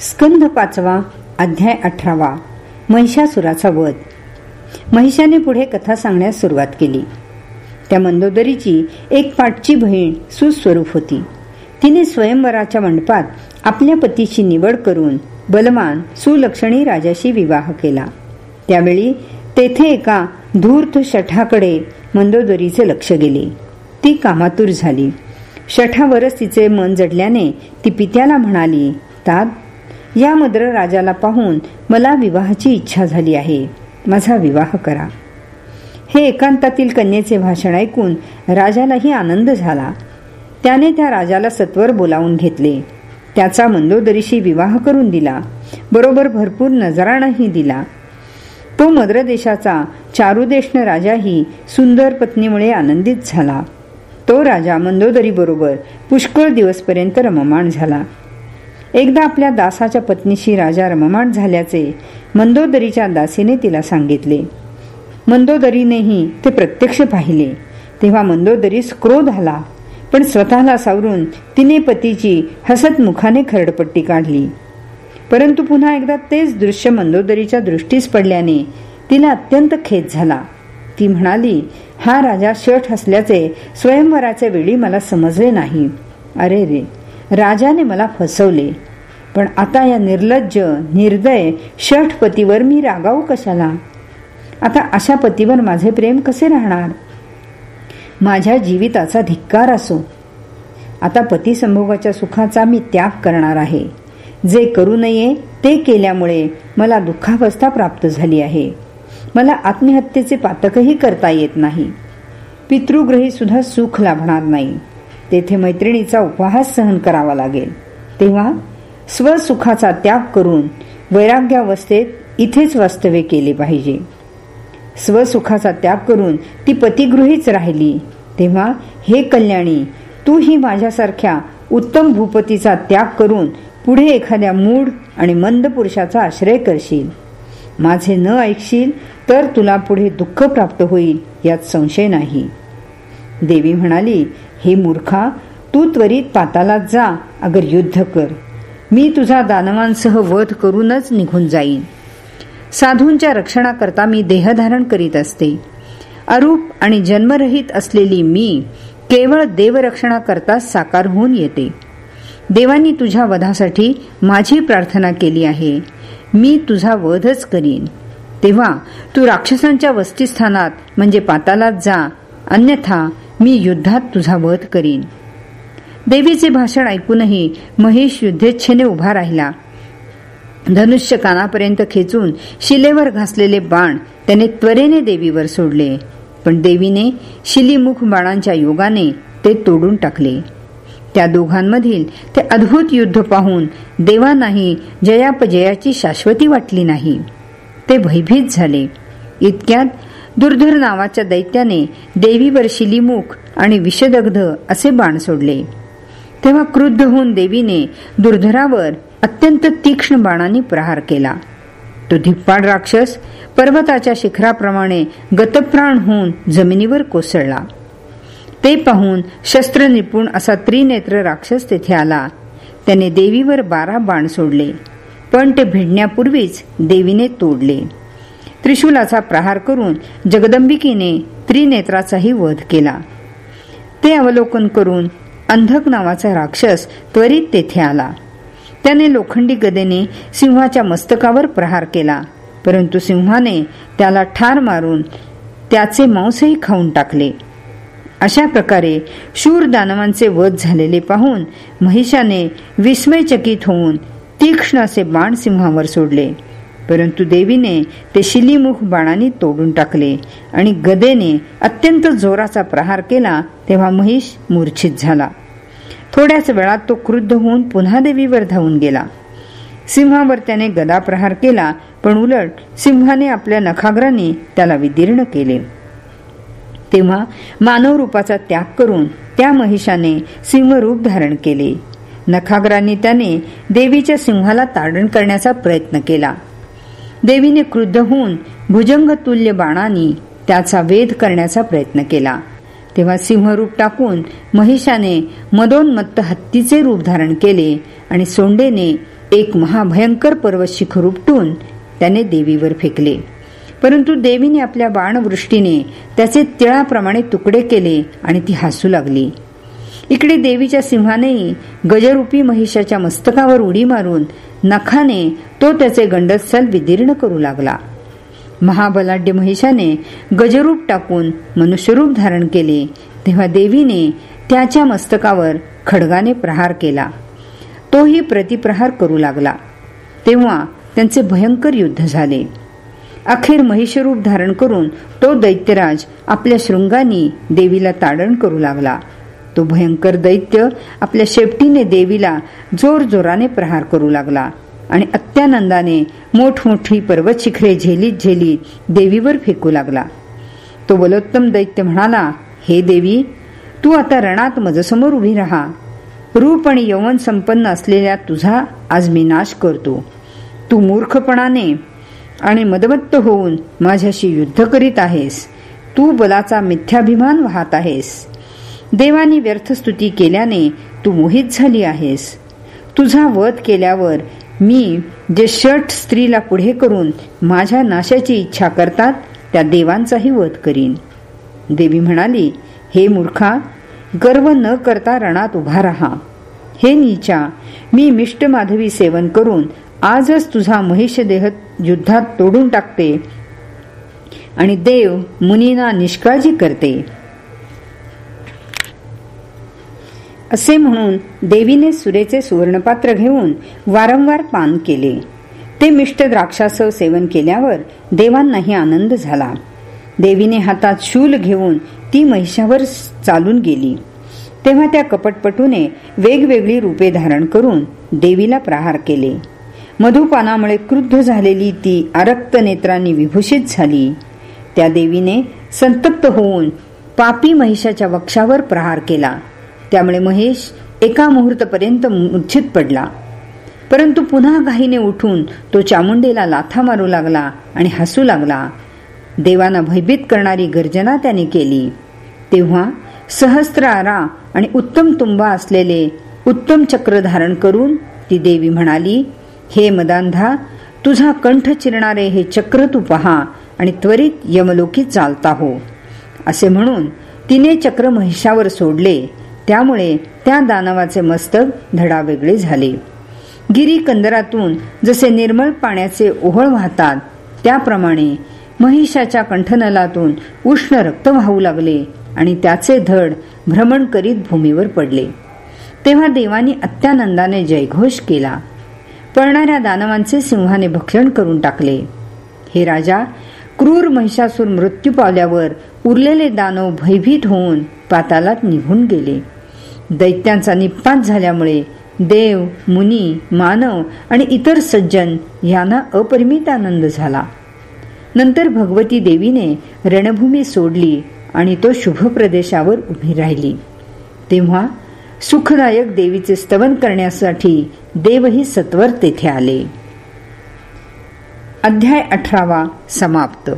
स्कंध पाचवा अध्याय अठरावा महिषासुराचा वध. महिषाने पुढे कथा सांगण्यास सुरुवात केली. त्या मंदोदरीची एक पाठची बहीण सुस्वरूप होती. तिने स्वयंवराच्या मंडपात आपल्या पतीची निवड करून बलवान सुलक्षणी राजाशी विवाह केला. त्यावेळी तेथे एका धूर्त शठाकडे मंदोदरीचे लक्ष गेले. ती कामातूर झाली. शठावरच तिचे मन जडल्याने ती पित्याला म्हणाली तात या मद्र राजाला पाहून मला विवाहाची इच्छा झाली आहे. माझा विवाह करा. हे एकांतातील कन्येचे भाषण ऐकून राजालाही आनंद झाला. त्याने त्या राजाला सत्वर बोलावून घेतले. त्याचा मंदोदरीशी विवाह करून दिला. बरोबर भरपूर नजराणाही दिला. तो मद्रदेशाचा चारुदेशन राजाही सुंदर पत्नीमुळे आनंदित झाला. तो राजा मंदोदरी बरोबर पुष्कळ दिवसपर्यंत रममाण झाला. एकदा आपल्या दासाच्या पत्नीशी राजा रममाण झाल्याचे मंदोदरीच्या दासीने तिला सांगितले. मंदोदरीनेही ते प्रत्यक्ष पाहिले. तेव्हा मंदोदरीस क्रोध आला पण स्वतःला सावरून तिने पतीची हसत मुखाने खरडपट्टी काढली. परंतु पुन्हा एकदा तेच दृश्य मंदोदरीच्या दृष्टीस पडल्याने तिला अत्यंत खेद झाला. ती म्हणाली हा राजा शठ असल्याचे स्वयंवराच्या वेळी मला समजले नाही. अरे रे राजाने मला फसवले. पण आता या निर्लज्ज निर्दय शठ पतीवर मी रागावू कशाला? आता अशा पतीवर माझे प्रेम कसे राहणार? माझ्या जीविताचा धिक्कार असो. आता पती संभोगाच्या सुखाचा मी त्याग करणार आहे. जे करू नये ते केल्यामुळे मला दुःखावस्था प्राप्त झाली आहे. मला आत्महत्येचे पातकही करता येत नाही. पितृग्रही सुद्धा सुख लाभणार नाही. तेथे मैत्रिणीचा उपहास सहन करावा लागेल. तेव्हा स्वसुखाचा त्याग करून वैराग्यावस्थेत इथेच वास्तव्य केले पाहिजे. स्वसुखाचा त्याग करून ती पतिगृहीच राहिली. तेव्हा हे कल्याणी तू ही माझ्यासारख्या उत्तम भूपतीचा त्याग करून पुढे एखाद्या मूढ आणि मंद पुरुषाचा आश्रय करशील. माझे न ऐकशील तर तुला पुढे दुःख प्राप्त होईल यात संशय नाही. देवी म्हणाली हे मूर्खा तू त्वरित पातालात जा अगर युद्ध कर. मी तुझा दानवांसह वध करूनच निघून जाईन. साधूंच्या रक्षणाकरता मी देहधारण करीत असते. अरूप आणि जन्मरहित असलेली मी केवळ देवरक्षणाकरता साकार होऊन येते. देवांनी तुझ्या वधासाठी माझी प्रार्थना केली आहे. मी तुझा वधच करीन. तेव्हा तू राक्षसांच्या वस्तीस्थानात म्हणजे पातालात जा अन्यथा मी युद्धात तुझा वध करीन. देवीचे भाषण ऐकूनही महेश युद्धेच्छेने उभा राहिला. धनुष्य कानापर्यंत खेचून शिलेवर घासलेले बाण त्याने त्वरेने देवीवर सोडले. पण देवीने शिलीमुख बाणांच्या योगाने ते तोडून टाकले. त्या दोघांमधील ते अद्भुत युद्ध पाहून देवांनाही जयापजयाची शाश्वती वाटली नाही. ते भयभीत झाले. इतक्यात दुर्धर नावाच्या दैत्याने देवीवर शिलीमुख आणि विषदग्ध असे बाण सोडले. तेव्हा क्रुद्ध होऊन देवीने दुर्धरावर अत्यंत तीक्ष्ण बाणांनी प्रहार केला. तो धिप्पाड राक्षस पर्वताच्या शिखराप्रमाणे गतप्राण होऊन जमिनीवर कोसळला. ते पाहून शस्त्र निपुण असा त्रिनेत्र राक्षस तेथे आला. त्याने देवीवर बारा बाण सोडले पण ते भिडण्यापूर्वीच देवीने तोडले. त्रिशूलाचा प्रहार करून जगदंबिकेने त्रिनेत्राचाही वध केला. ते अवलोकन करून अंधक नावाचा राक्षस त्वरित तेथे आला. त्याने लोखंडी गदेने सिंहाच्या मस्तकावर प्रहार केला परंतु सिंहाने त्याला ठार मारून त्याचे मांसही खाऊन टाकले. अशा प्रकारे शूर दानवांचे वध झालेले पाहून महिषाने विस्मयचकित होऊन तीक्ष्ण असे बाण सिंहावर सोडले. परंतु देवीने ते शिलीमुख बाणाने तोडून टाकले आणि गदेने अत्यंत जोराचा प्रहार केला तेव्हा महिष मूर्छित झाला. थोड्याच वेळात तो क्रुद्ध होऊन पुन्हा देवीवर धावून गेला. सिंहावर त्याने गदा प्रहार केला पण उलट सिंहाने आपल्या नखाग्राने त्याला विदीर्ण केले. तेव्हा मानव रूपाचा त्याग करून त्या महिषाने सिंहरूप धारण केले. नखाग्राने त्याने देवीच्या सिंहाला ताडण करण्याचा प्रयत्न केला. देवीने क्रुद्ध होऊन भुजंग तुल्य त्याचा वेध करण्याचा प्रयत्न केला. तेव्हा सिंहरूप टाकून महिषाने मदोन्मत्त हत्तीचे रूप धारण केले आणि सोंडेने एक महाभयंकर पर्वत शिखर उपटून त्याने देवीवर फेकले. परंतु देवीने आपल्या बाणवृष्टीने त्याचे तिळाप्रमाणे तुकडे केले आणि ती हसू लागली. इकडे देवीच्या सिंहानेही गजरूपी महिषाच्या मस्तकावर उडी मारून नखाने तो त्याचे गंडस्थल विदीर्ण करू लागला. महाबलाढ्य महिषाने गजरूप टाकून मनुष्यरूप धारण केले. तेव्हा देवीने त्याच्या मस्तकावर खडगाने प्रहार केला. तोही प्रतिप्रहार करू लागला. तेव्हा त्यांचे भयंकर युद्ध झाले. अखेर महिषरूप धारण करून तो दैत्यराज आपल्या शृंगानी देवीला ताडण करू लागला. तो भयंकर दैत्य आपल्या शेपटीने देवीला जोर जोराने प्रहार करू लागला आणि अत्यानंदाने मोठमोठी पर्वत शिखरे झेलीत झेलीत देवीवर फेकू लागला. तो बलोत्तम दैत्य म्हणाला हे देवी तू आता रणात मजसमोर उभी राहा. रूप आणि यवन संपन्न असलेल्या तुझा आज मी नाश करतो. तू मूर्खपणाने आणि मदमत्त होऊन माझ्याशी युद्ध करीत आहेस. तू बलाचा मिथ्याभिमान वाहत आहेस. देवानी व्यर्थस्तुती केल्याने तू मोहित झाली आहेस. तुझा वध केल्यावर मी जे षट स्त्रीला पुढे करून माझ्या नाशाची इच्छा करतात त्या देवांचाही वध करीन. देवी म्हणाली हे मूर्खा गर्व न करता रणात उभा राहा. हे नीचा मी मिष्ट माधवी सेवन करून आजच तुझा महिष देह युद्धात तोडून टाकते आणि देव मुनीना निष्काळजी करते. असे म्हणून देवीने सुरेचे सुवर्णपात्र घेऊन वारंवार पान केले. ते मिष्ट द्राक्षासह सेवन केल्यावर देवांनाही आनंद झाला. देवीने हातात शूल घेऊन ती महिषावर चालून गेली. तेव्हा त्या कपटपटूने वेगवेगळी रूपे धारण करून देवीला प्रहार केले. मधुपानामुळे क्रुद्ध झालेली ती आरक्त नेत्रांनी विभूषित झाली. त्या देवीने संतप्त होऊन पापी महिषाच्या वक्षावर प्रहार केला. त्यामुळे महेश एका मुहूर्तपर्यंत मूर्छित पडला. परंतु पुन्हा घाईने उठून तो चामुंडेला लाथा मारू लागला आणि हसू लागला. देवांना भयभीत करणारी गर्जना त्याने केली. तेव्हा सहस्त्र आरा आणि उत्तम तुंबा असलेले उत्तम चक्र धारण करून ती देवी म्हणाली हे मदांधा तुझा कंठ चिरणारे हे चक्र तू पहा आणि त्वरित यमलोकी चालता हो. असे म्हणून तिने चक्र महिषावर सोडले त्यामुळे त्या दानवाचे मस्तक धडा वेगळे झाले. गिरी कंदरातून जसे निर्मळ पाण्याचे ओहळ वाहतात त्याप्रमाणे महिषाच्या कंठनलातून उष्ण रक्त वाहू लागले आणि त्याचे धड भ्रमण करीत भूमीवर पडले. तेव्हा देवानी अत्यानंदाने जयघोष केला. पळणाऱ्या दानवांचे सिंहाने भक्षण करून टाकले. हे राजा क्रूर महिषासूर मृत्यू पावल्यावर उरलेले दानव भयभीत होऊन पातालात निघून गेले. दैत्यांचा निपात झाल्यामुळे देव मुनी मानव आणि इतर सज्जन यांना अपरिमित आनंद झाला. नंतर भगवती देवीने रणभूमी सोडली आणि तो शुभ प्रदेशावर उभी राहिली. तेव्हा सुखदायक देवीचे स्तवन करण्यासाठी देवही सत्वर तेथे आले. अध्याय अठरावा समाप्त.